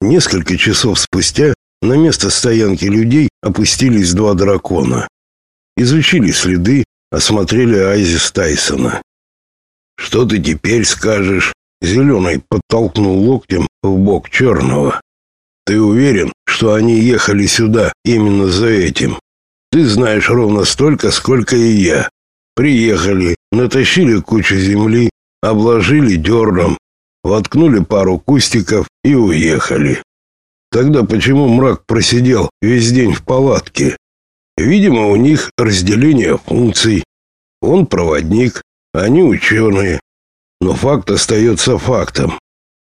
Несколько часов спустя на место стоянки людей опустились два дракона. Изучили следы, осмотрели Айзис Тайсона. «Что ты теперь скажешь?» Зеленый подтолкнул локтем в бок черного. «Ты уверен, что они ехали сюда именно за этим? Ты знаешь ровно столько, сколько и я. Приехали, натащили кучу земли, обложили дерном, воткнули пару кустиков и уехали. Тогда почему мрак просидел весь день в палатке? Видимо, у них разделение функций. Он проводник, они ученые. Но факт остается фактом.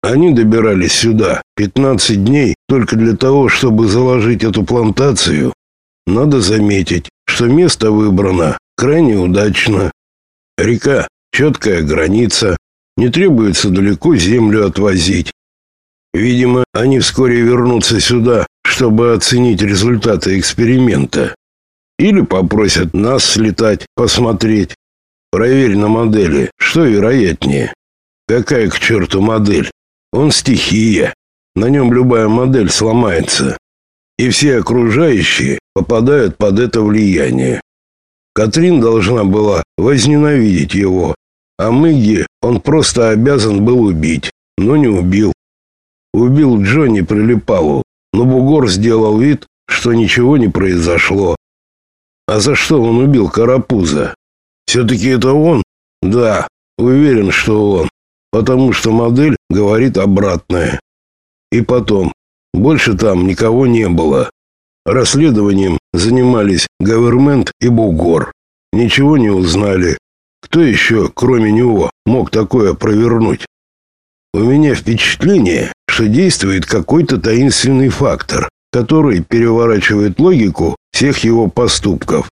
Они добирались сюда 15 дней только для того, чтобы заложить эту плантацию. Надо заметить, что место выбрано крайне удачно. Река, четкая граница, не требуется далеко землю отвозить. Видимо, они вскоре вернутся сюда, чтобы оценить результаты эксперимента. Или попросят нас слетать, посмотреть. Проверь на модели, что вероятнее. Какая к черту модель? Он стихия. На нем любая модель сломается. И все окружающие попадают под это влияние. Катрин должна была возненавидеть его, а Мэгги он просто обязан был убить, но не убил. Убил Джонни Прилипалу, но бугор сделал вид, что ничего не произошло. А за что он убил Карапуза? Все-таки это он? Да, уверен, что он. Потому что модель говорит обратное. И потом, больше там никого не было. Расследованием занимались Гавермент и Бугор. Ничего не узнали. Кто еще, кроме него, мог такое провернуть? У меня впечатление, что действует какой-то таинственный фактор, который переворачивает логику всех его поступков.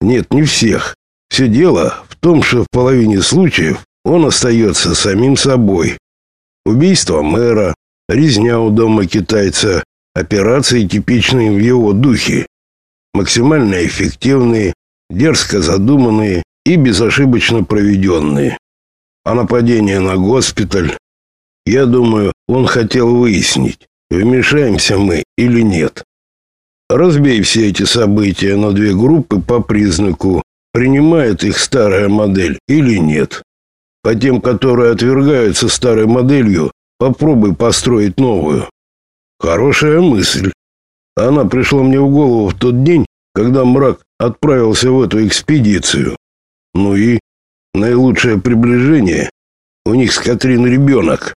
Нет, не всех. Все дело в том, что в половине случаев он остается самим собой. Убийство мэра, резня у дома китайца, операции типичные в его духе. Максимально эффективные, дерзко задуманные и безошибочно проведенные. А нападение на госпиталь, я думаю, он хотел выяснить, вмешаемся мы или нет. Разбей все эти события на две группы по признаку, принимает их старая модель или нет. По тем, которые отвергаются старой моделью, попробуй построить новую. Хорошая мысль. Она пришла мне в голову в тот день, когда мрак отправился в эту экспедицию. Ну и наилучшее приближение. У них с Катрин ребенок.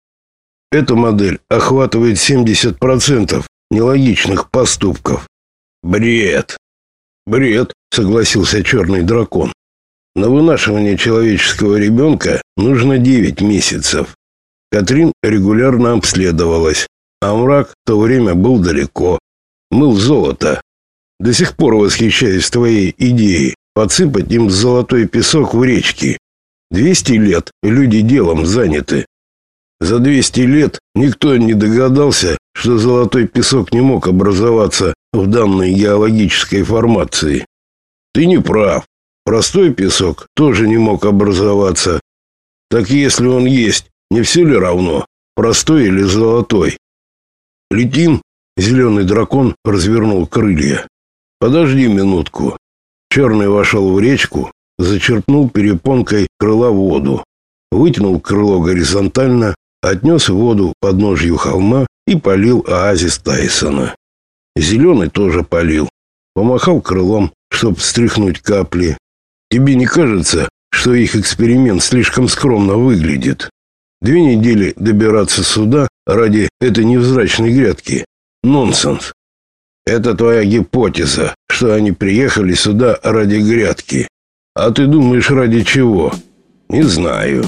Эта модель охватывает 70% нелогичных поступков. Бред. Бред, согласился черный дракон. На вынашивание человеческого ребенка нужно 9 месяцев. Катрин регулярно обследовалась, а мрак в то время был далеко. Мыл золото. До сих пор восхищаюсь твоей идеей подсыпать им золотой песок в речки. 200 лет люди делом заняты. За 200 лет никто не догадался, что золотой песок не мог образоваться в данной геологической формации. Ты не прав. Простой песок тоже не мог образоваться. Так если он есть, не все ли равно, простой или золотой? Летим, зеленый дракон развернул крылья. Подожди минутку. Черный вошел в речку, зачерпнул перепонкой крыла воду, вытянул крыло горизонтально, отнес воду под подножью холма и полил оазис Тайсона. Зеленый тоже полил, помахал крылом, чтобы стряхнуть капли. Тебе не кажется, что их эксперимент слишком скромно выглядит? Две недели добираться сюда ради этой невзрачной грядки. Нонсенс. Это твоя гипотеза, что они приехали сюда ради грядки. А ты думаешь, ради чего? Не знаю.